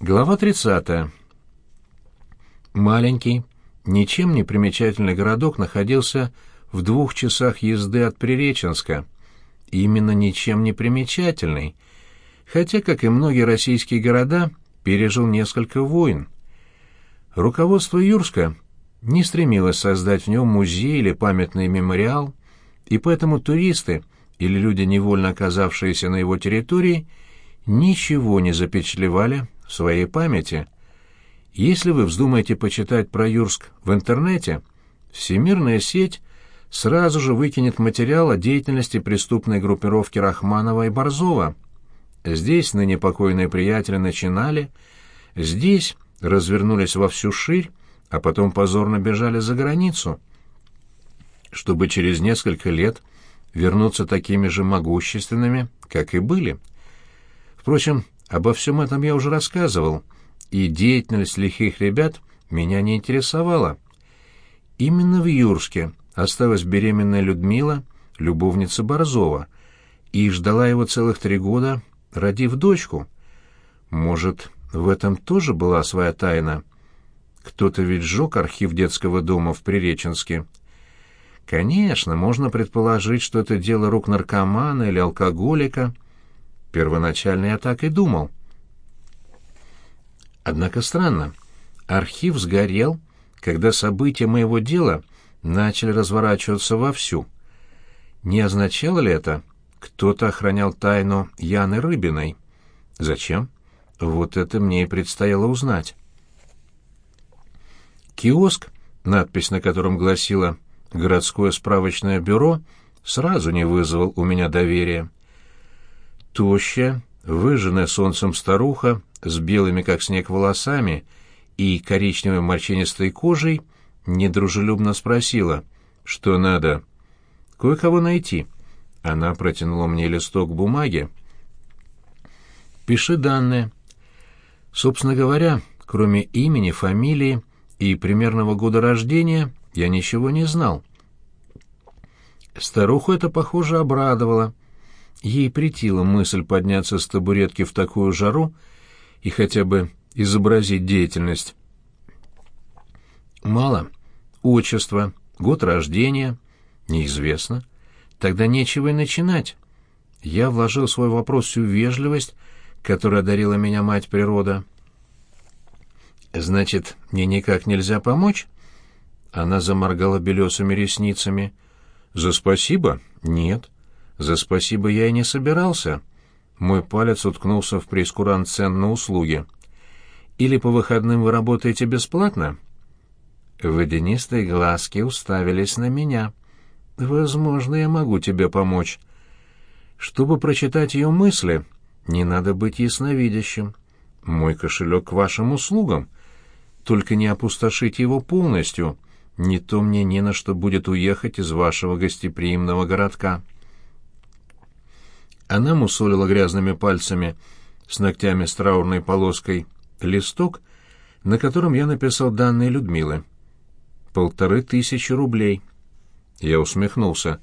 Глава 30. Маленький, ничем не примечательный городок находился в двух часах езды от Приреченска. Именно ничем не примечательный, хотя, как и многие российские города, пережил несколько войн. Руководство Юрска не стремилось создать в нем музей или памятный мемориал, и поэтому туристы или люди, невольно оказавшиеся на его территории, ничего не запечатлевали своей памяти. Если вы вздумаете почитать про Юрск в интернете, всемирная сеть сразу же выкинет материал о деятельности преступной группировки Рахманова и Борзова. Здесь ныне покойные приятели начинали, здесь развернулись во всю ширь, а потом позорно бежали за границу, чтобы через несколько лет вернуться такими же могущественными, как и были. Впрочем, Обо всем этом я уже рассказывал, и деятельность лихих ребят меня не интересовала. Именно в Юрске осталась беременная Людмила, любовница Борзова, и ждала его целых три года, родив дочку. Может, в этом тоже была своя тайна? Кто-то ведь сжег архив детского дома в Приреченске. Конечно, можно предположить, что это дело рук наркомана или алкоголика — Первоначально я так и думал. Однако странно. Архив сгорел, когда события моего дела начали разворачиваться вовсю. Не означало ли это, кто-то охранял тайну Яны Рыбиной? Зачем? Вот это мне и предстояло узнать. Киоск, надпись на котором гласила «Городское справочное бюро», сразу не вызвал у меня доверия. Тощая, выжженная солнцем старуха с белыми, как снег, волосами и коричневой морщинистой кожей недружелюбно спросила, что надо. «Кое-кого найти». Она протянула мне листок бумаги. «Пиши данные». Собственно говоря, кроме имени, фамилии и примерного года рождения, я ничего не знал. Старуху это, похоже, обрадовало — Ей притила мысль подняться с табуретки в такую жару и хотя бы изобразить деятельность. Мало. Отчество, год рождения, неизвестно. Тогда нечего и начинать. Я вложил в свой вопрос всю вежливость, которой одарила меня мать природа. «Значит, мне никак нельзя помочь?» Она заморгала белесыми ресницами. «За спасибо? Нет. За спасибо я и не собирался. Мой палец уткнулся в прескурант цен на услуги. Или по выходным вы работаете бесплатно? Водянистые глазки уставились на меня. Возможно, я могу тебе помочь. Чтобы прочитать ее мысли, не надо быть ясновидящим. Мой кошелек к вашим услугам. Только не опустошите его полностью, не то мне не на что будет уехать из вашего гостеприимного городка». Она мусолила грязными пальцами с ногтями с траурной полоской листок, на котором я написал данные Людмилы. Полторы тысячи рублей. Я усмехнулся.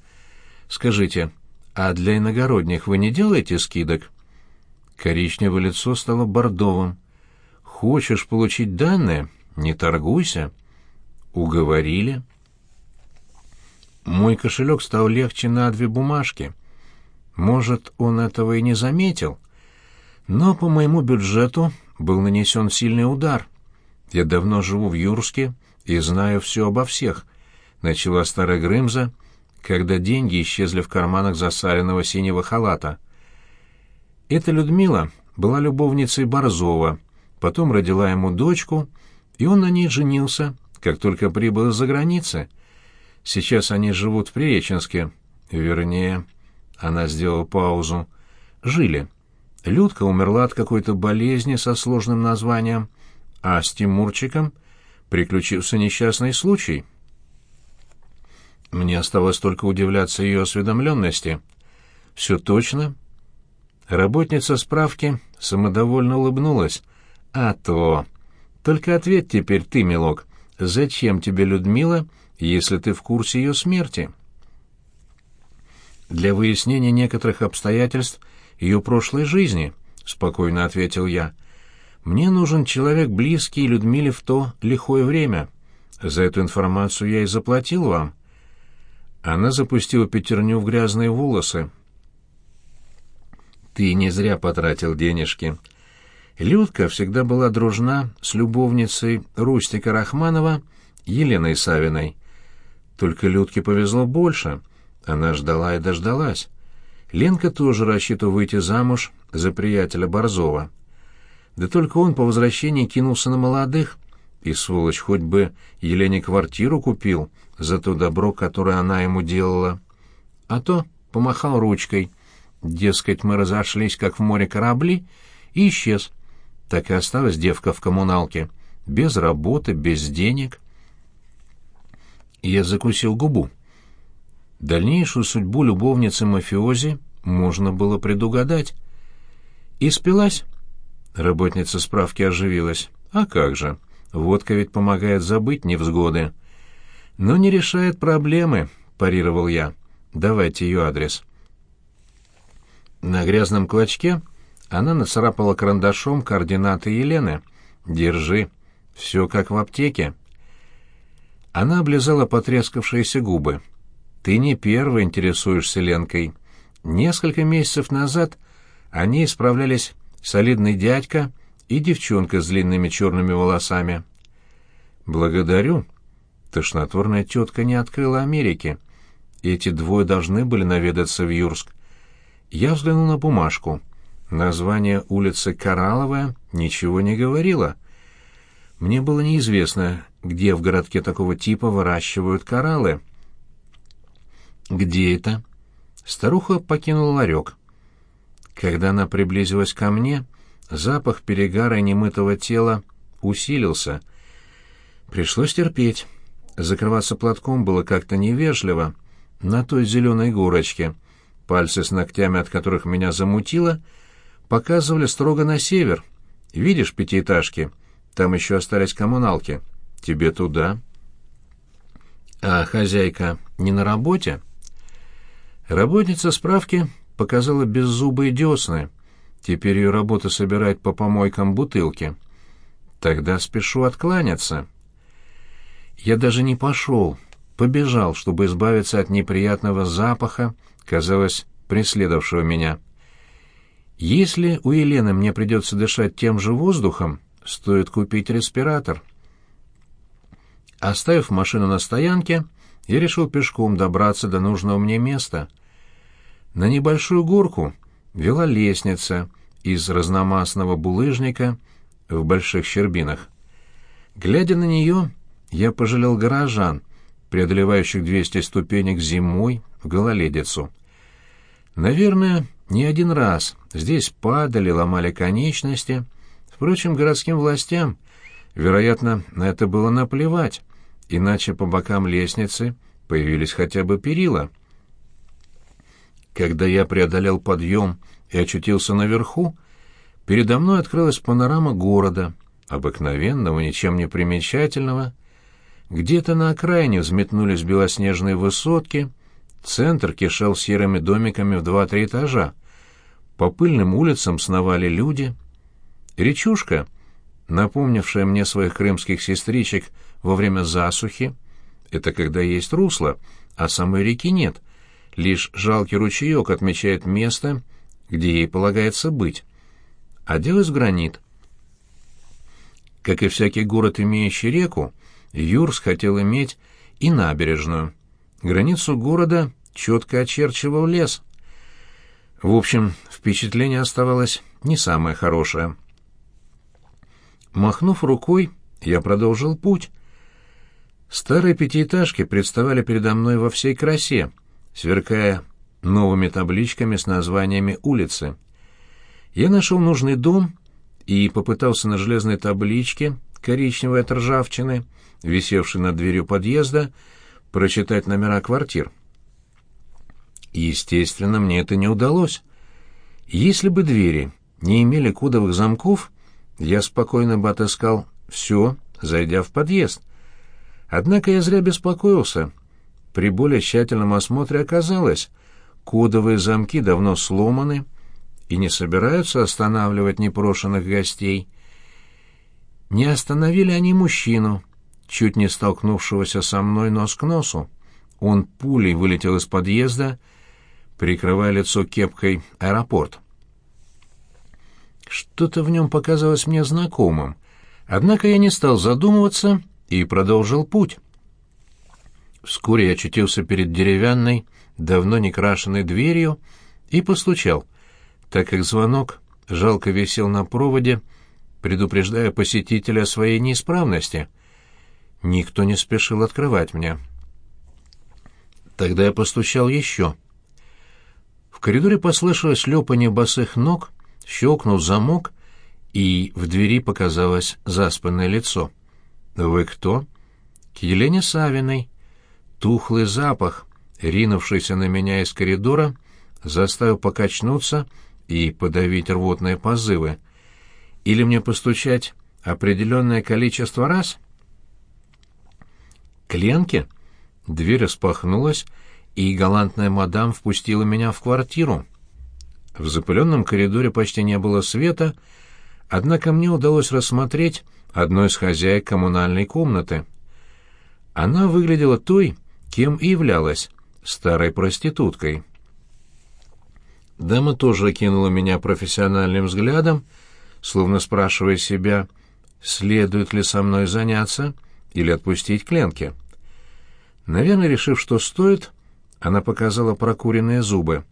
«Скажите, а для иногородних вы не делаете скидок?» Коричневое лицо стало бордовым. «Хочешь получить данные? Не торгуйся». «Уговорили». Мой кошелек стал легче на две бумажки — может, он этого и не заметил, но по моему бюджету был нанесен сильный удар. Я давно живу в Юрске и знаю все обо всех. Начала старая Грымза, когда деньги исчезли в карманах засаленного синего халата. Эта Людмила была любовницей Борзова, потом родила ему дочку, и он на ней женился, как только прибыл из-за границы. Сейчас они живут в Приреченске, вернее, она сделала паузу. Жили. Людка умерла от какой-то болезни со сложным названием, а с Тимурчиком приключился несчастный случай. Мне осталось только удивляться ее осведомленности. «Все точно?» Работница справки самодовольно улыбнулась. «А то! Только ответь теперь ты, милок, зачем тебе Людмила, если ты в курсе ее смерти?» Для выяснения некоторых обстоятельств ее прошлой жизни, спокойно ответил я. Мне нужен человек близкий Людмиле в то лихое время. За эту информацию я и заплатил вам». Она запустила пятерню в грязные волосы. «Ты не зря потратил денежки». Людка всегда была дружна с любовницей Рустика Рахманова Еленой Савиной. Только Людке повезло больше. Она ждала и дождалась. Ленка тоже рассчитывала выйти замуж за приятеля Борзова. Да только он по возвращении кинулся на молодых, и, сволочь, хоть бы Елене квартиру купил за то добро, которое она ему делала. А то помахал ручкой. Дескать, мы разошлись, как в море корабли, и исчез. Так и осталась девка в коммуналке. Без работы, без денег. Я закусил губу. Дальнейшую судьбу любовницы мафиози можно было предугадать. И спилась. Работница справки оживилась. А как же? Водка ведь помогает забыть невзгоды. Но не решает проблемы, парировал я. Давайте ее адрес. На грязном клочке она нацарапала карандашом координаты Елены. «Держи. Все как в аптеке». Она облизала потрескавшиеся губы. «Ты не первый интересуешься Ленкой. Несколько месяцев назад они исправлялись солидный дядька и девчонка с длинными черными волосами». «Благодарю». Тошнотворная тетка не открыла Америки. Эти двое должны были наведаться в Юрск. Я взглянул на бумажку — Название улицы Коралловая ничего не говорило. Мне было неизвестно, где в городке такого типа выращивают кораллы. «Где это?» Старуха покинула ларек. Когда она приблизилась ко мне, запах перегара и немытого тела усилился. Пришлось терпеть. Закрываться платком было как-то невежливо. На той зеленой горочке, пальцы с ногтями от которых меня замутило — показывали строго на север. Видишь пятиэтажки? Там еще остались коммуналки. Тебе туда. А хозяйка не на работе? Работница справки показала беззубые десны. Теперь ее работа собирать по помойкам бутылки. Тогда спешу откланяться. Я даже не пошел, побежал, чтобы избавиться от неприятного запаха, казалось, преследовавшего меня. Если у Елены мне придется дышать тем же воздухом, стоит купить респиратор. Оставив машину на стоянке, я решил пешком добраться до нужного мне места. На небольшую горку вела лестница из разномастного булыжника в больших щербинах. Глядя на нее, я пожалел горожан, преодолевающих 200 ступенек зимой в гололедицу. Наверное, не один раз здесь падали, ломали конечности. Впрочем, городским властям, вероятно, на это было наплевать, иначе по бокам лестницы появились хотя бы перила. Когда я преодолел подъем и очутился наверху, передо мной открылась панорама города, обыкновенного, ничем не примечательного. Где-то на окраине взметнулись белоснежные высотки — Центр кишел серыми домиками в два-три этажа. По пыльным улицам сновали люди. Речушка, напомнившая мне своих крымских сестричек во время засухи, это когда есть русло, а самой реки нет. Лишь жалкий ручеек отмечает место, где ей полагается быть. Оделась в гранит. Как и всякий город, имеющий реку, Юрс хотел иметь и набережную — Границу города четко очерчивал лес. В общем, впечатление оставалось не самое хорошее. Махнув рукой, я продолжил путь. Старые пятиэтажки представали передо мной во всей красе, сверкая новыми табличками с названиями улицы. Я нашел нужный дом и попытался на железной табличке, коричневой от ржавчины, висевшей над дверью подъезда, прочитать номера квартир. Естественно, мне это не удалось. Если бы двери не имели кодовых замков, я спокойно бы отыскал все, зайдя в подъезд. Однако я зря беспокоился. При более тщательном осмотре оказалось, кодовые замки давно сломаны и не собираются останавливать непрошенных гостей. Не остановили они мужчину, чуть не столкнувшегося со мной нос к носу. Он пулей вылетел из подъезда, прикрывая лицо кепкой аэропорт. Что-то в нем показалось мне знакомым, однако я не стал задумываться и продолжил путь. Вскоре я очутился перед деревянной, давно не крашенной дверью и постучал, так как звонок жалко висел на проводе, предупреждая посетителя о своей неисправности. Никто не спешил открывать мне. Тогда я постучал еще. В коридоре послышалось лёпанье босых ног, щелкнул замок, и в двери показалось заспанное лицо. «Вы кто?» «К Елене Савиной». Тухлый запах, ринувшийся на меня из коридора, заставил покачнуться и подавить рвотные позывы. Или мне постучать определенное количество раз? Кленки? Дверь распахнулась, и галантная мадам впустила меня в квартиру. В запыленном коридоре почти не было света, однако мне удалось рассмотреть одну из хозяек коммунальной комнаты. Она выглядела той, кем и являлась, старой проституткой. Дама тоже окинула меня профессиональным взглядом, словно спрашивая себя, следует ли со мной заняться или отпустить кленки. Наверное, решив, что стоит, она показала прокуренные зубы.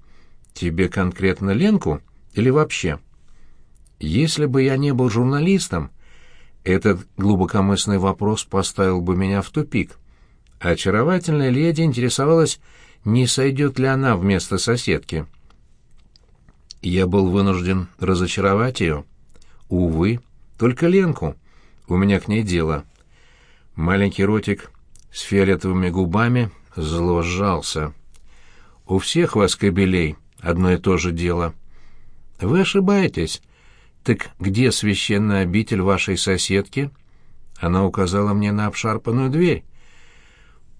«Тебе конкретно Ленку или вообще?» Если бы я не был журналистом, этот глубокомысленный вопрос поставил бы меня в тупик. Очаровательная леди интересовалась, не сойдет ли она вместо соседки. Я был вынужден разочаровать ее. Увы, только Ленку. У меня к ней дело. Маленький ротик с фиолетовыми губами зло сжался. У всех вас, кобелей, одно и то же дело. Вы ошибаетесь. Так где священная обитель вашей соседки? Она указала мне на обшарпанную дверь.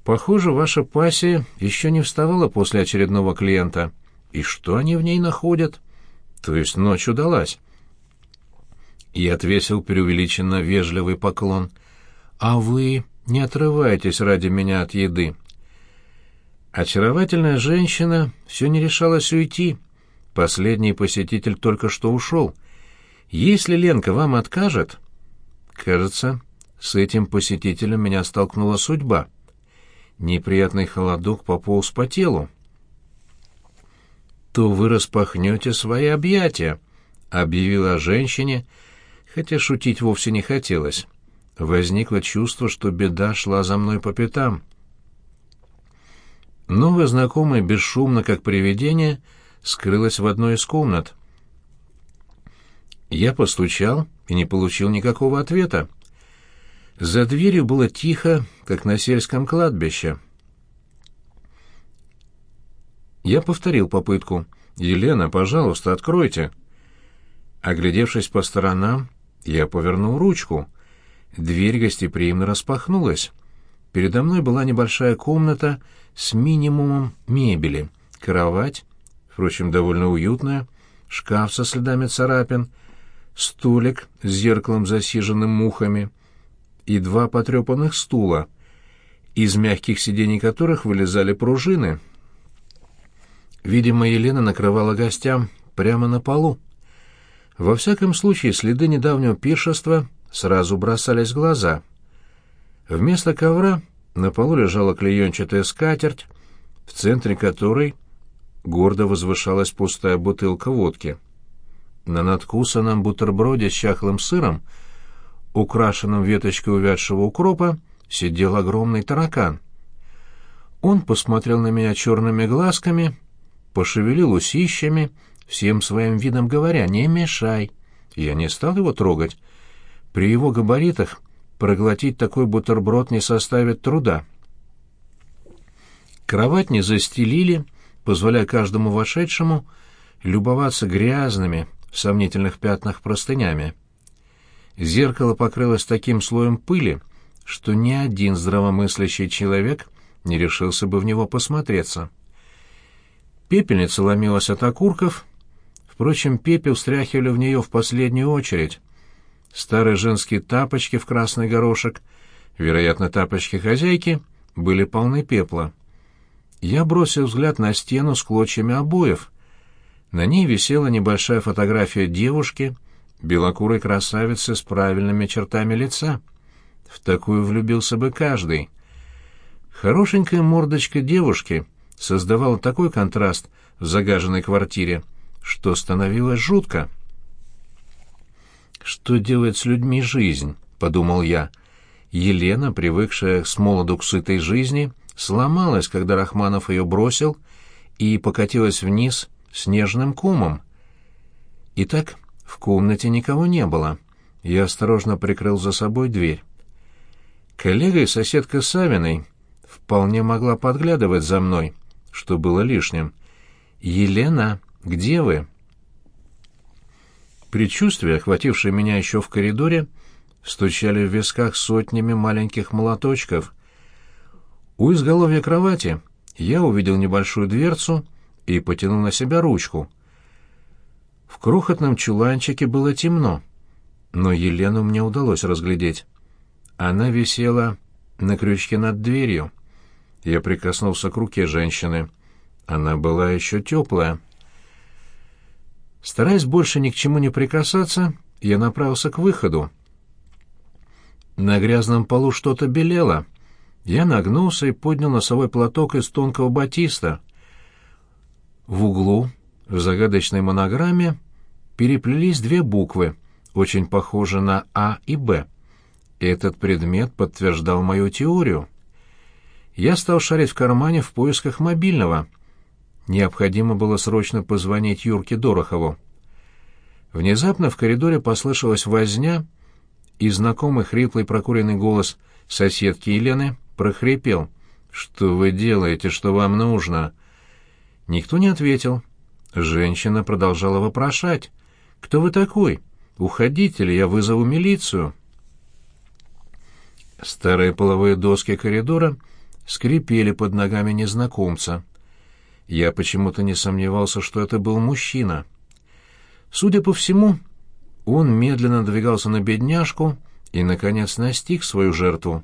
Похоже, ваша пассия еще не вставала после очередного клиента. И что они в ней находят? То есть ночь удалась. Я отвесил преувеличенно вежливый поклон. А вы не отрывайтесь ради меня от еды. Очаровательная женщина все не решалась уйти. Последний посетитель только что ушел. Если Ленка вам откажет... Кажется, с этим посетителем меня столкнула судьба. Неприятный холодок пополз по телу. «То вы распахнете свои объятия», — объявила женщине, хотя шутить вовсе не хотелось. Возникло чувство, что беда шла за мной по пятам. Новая знакомая бесшумно, как привидение, скрылась в одной из комнат. Я постучал и не получил никакого ответа. За дверью было тихо, как на сельском кладбище. Я повторил попытку. «Елена, пожалуйста, откройте». Оглядевшись по сторонам, я повернул ручку. Дверь гостеприимно распахнулась. Передо мной была небольшая комната с минимумом мебели. Кровать, впрочем, довольно уютная, шкаф со следами царапин, столик с зеркалом, засиженным мухами — и два потрепанных стула, из мягких сидений которых вылезали пружины. Видимо, Елена накрывала гостям прямо на полу. Во всяком случае, следы недавнего пиршества сразу бросались в глаза. Вместо ковра на полу лежала клеенчатая скатерть, в центре которой гордо возвышалась пустая бутылка водки. На надкусанном бутерброде с чахлым сыром — украшенном веточкой увядшего укропа, сидел огромный таракан. Он посмотрел на меня черными глазками, пошевелил усищами, всем своим видом говоря «не мешай». Я не стал его трогать. При его габаритах проглотить такой бутерброд не составит труда. Кровать не застелили, позволяя каждому вошедшему любоваться грязными, в сомнительных пятнах простынями. Зеркало покрылось таким слоем пыли, что ни один здравомыслящий человек не решился бы в него посмотреться. Пепельница ломилась от окурков, впрочем, пепел стряхивали в нее в последнюю очередь. Старые женские тапочки в красный горошек, вероятно, тапочки хозяйки, были полны пепла. Я бросил взгляд на стену с клочьями обоев. На ней висела небольшая фотография девушки, белокурой красавицы с правильными чертами лица. В такую влюбился бы каждый. Хорошенькая мордочка девушки создавала такой контраст в загаженной квартире, что становилось жутко. «Что делает с людьми жизнь?» — подумал я. Елена, привыкшая с молоду к сытой жизни, сломалась, когда Рахманов ее бросил, и покатилась вниз снежным комом. Итак, в комнате никого не было. Я осторожно прикрыл за собой дверь. Коллега и соседка Савиной вполне могла подглядывать за мной, что было лишним. «Елена, где вы?» Предчувствия, охватившие меня еще в коридоре, стучали в висках сотнями маленьких молоточков. У изголовья кровати я увидел небольшую дверцу и потянул на себя ручку. В крохотном чуланчике было темно, но Елену мне удалось разглядеть. Она висела на крючке над дверью. Я прикоснулся к руке женщины. Она была еще теплая. Стараясь больше ни к чему не прикасаться, я направился к выходу. На грязном полу что-то белело. Я нагнулся и поднял носовой платок из тонкого батиста. В углу, в загадочной монограмме, переплелись две буквы, очень похожие на А и Б. Этот предмет подтверждал мою теорию. Я стал шарить в кармане в поисках мобильного. Необходимо было срочно позвонить Юрке Дорохову. Внезапно в коридоре послышалась возня, и знакомый хриплый прокуренный голос соседки Елены прохрипел. «Что вы делаете? Что вам нужно?» Никто не ответил. Женщина продолжала вопрошать. «Кто вы такой? Уходите, или я вызову милицию?» Старые половые доски коридора скрипели под ногами незнакомца. Я почему-то не сомневался, что это был мужчина. Судя по всему, он медленно двигался на бедняжку и, наконец, настиг свою жертву.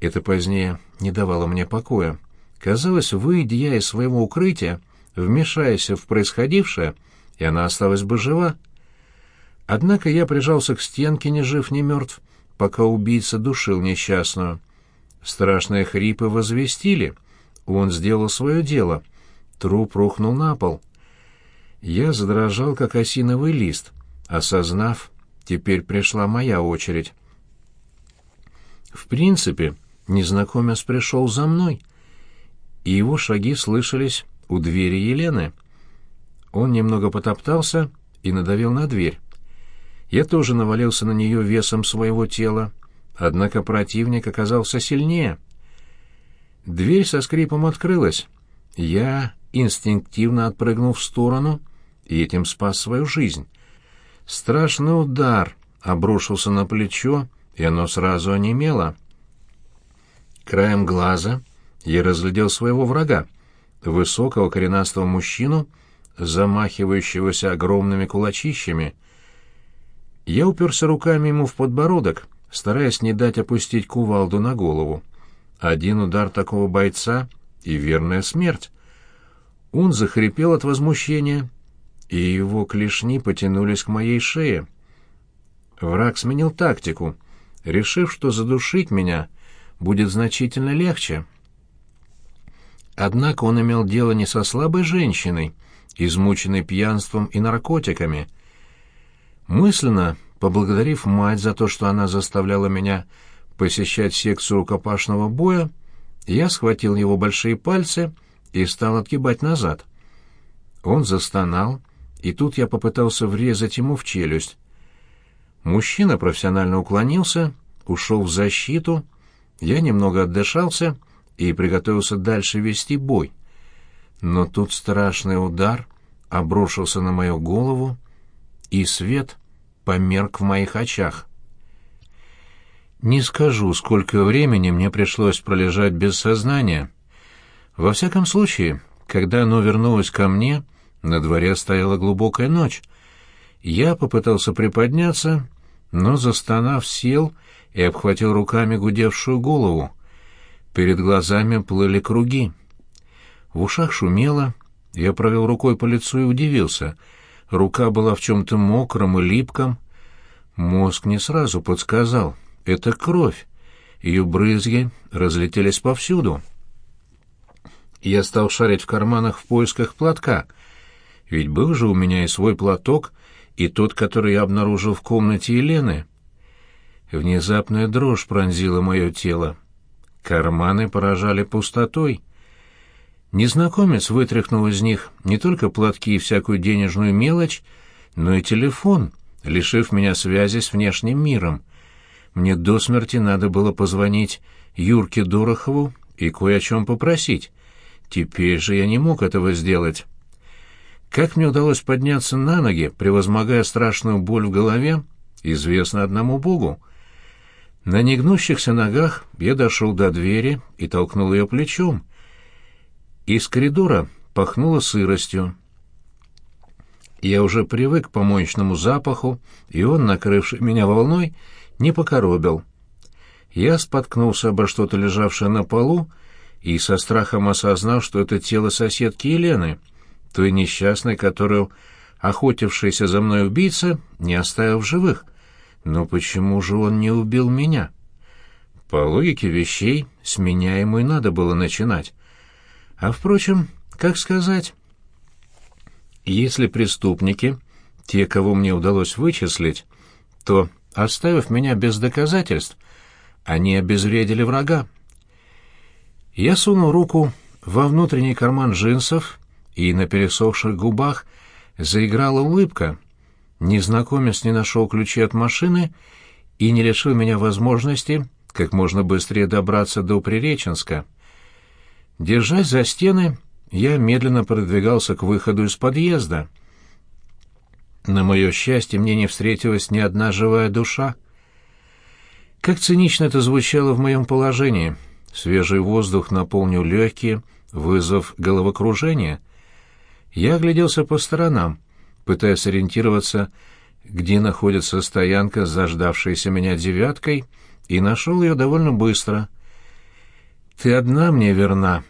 Это позднее не давало мне покоя. Казалось, выйдя я из своего укрытия, вмешаясь в происходившее, и она осталась бы жива. Однако я прижался к стенке, ни жив, ни мертв, пока убийца душил несчастную. Страшные хрипы возвестили. Он сделал свое дело. Труп рухнул на пол. Я задрожал, как осиновый лист, осознав, теперь пришла моя очередь. В принципе, незнакомец пришел за мной, и его шаги слышались у двери Елены. Он немного потоптался и надавил на дверь. Я тоже навалился на нее весом своего тела, однако противник оказался сильнее. Дверь со скрипом открылась. Я инстинктивно отпрыгнул в сторону и этим спас свою жизнь. Страшный удар обрушился на плечо, и оно сразу онемело. Краем глаза я разглядел своего врага, высокого коренастого мужчину, замахивающегося огромными кулачищами — я уперся руками ему в подбородок, стараясь не дать опустить кувалду на голову. Один удар такого бойца и верная смерть. Он захрипел от возмущения, и его клешни потянулись к моей шее. Враг сменил тактику, решив, что задушить меня будет значительно легче. Однако он имел дело не со слабой женщиной, измученной пьянством и наркотиками, Мысленно поблагодарив мать за то, что она заставляла меня посещать секцию рукопашного боя, я схватил его большие пальцы и стал отгибать назад. Он застонал, и тут я попытался врезать ему в челюсть. Мужчина профессионально уклонился, ушел в защиту, я немного отдышался и приготовился дальше вести бой. Но тут страшный удар обрушился на мою голову, и свет померк в моих очах. Не скажу, сколько времени мне пришлось пролежать без сознания. Во всяком случае, когда оно вернулось ко мне, на дворе стояла глубокая ночь. Я попытался приподняться, но, застонав, сел и обхватил руками гудевшую голову. Перед глазами плыли круги. В ушах шумело, я провел рукой по лицу и удивился. Рука была в чем-то мокром и липком. Мозг не сразу подсказал. Это кровь. Ее брызги разлетелись повсюду. Я стал шарить в карманах в поисках платка. Ведь был же у меня и свой платок, и тот, который я обнаружил в комнате Елены. Внезапная дрожь пронзила мое тело. Карманы поражали пустотой. Незнакомец вытряхнул из них не только платки и всякую денежную мелочь, но и телефон, лишив меня связи с внешним миром. Мне до смерти надо было позвонить Юрке Дорохову и кое о чем попросить. Теперь же я не мог этого сделать. Как мне удалось подняться на ноги, превозмогая страшную боль в голове, известно одному Богу. На негнущихся ногах я дошел до двери и толкнул ее плечом. Из коридора пахнуло сыростью. Я уже привык к помоечному запаху, и он, накрывший меня волной, не покоробил. Я споткнулся обо что-то лежавшее на полу и со страхом осознал, что это тело соседки Елены, той несчастной, которую охотившийся за мной убийца не оставил в живых. Но почему же он не убил меня? По логике вещей, с меня ему и надо было начинать. А, впрочем, как сказать... Если преступники, те, кого мне удалось вычислить, то, оставив меня без доказательств, они обезвредили врага. Я сунул руку во внутренний карман джинсов, и на пересохших губах заиграла улыбка. Незнакомец не нашел ключи от машины и не лишил меня возможности как можно быстрее добраться до Приреченска. Держась за стены, я медленно продвигался к выходу из подъезда. На мое счастье, мне не встретилась ни одна живая душа. Как цинично это звучало в моем положении — Свежий воздух наполнил легкие, вызвав головокружение. Я огляделся по сторонам, пытаясь ориентироваться, где находится стоянка с заждавшейся меня девяткой, и нашел ее довольно быстро. «Ты одна мне верна».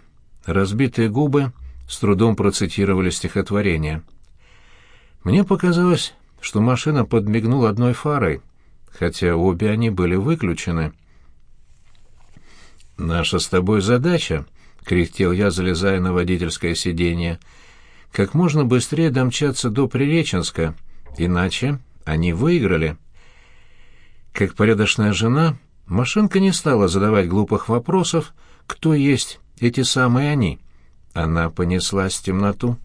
Разбитые губы с трудом процитировали стихотворение. Мне показалось, что машина подмигнула одной фарой, хотя обе они были выключены. «Наша с тобой задача», — кряхтел я, залезая на водительское сиденье, — «как можно быстрее домчаться до Приреченска, иначе они выиграли». Как порядочная жена, машинка не стала задавать глупых вопросов, кто есть эти самые они. Она понеслась в темноту.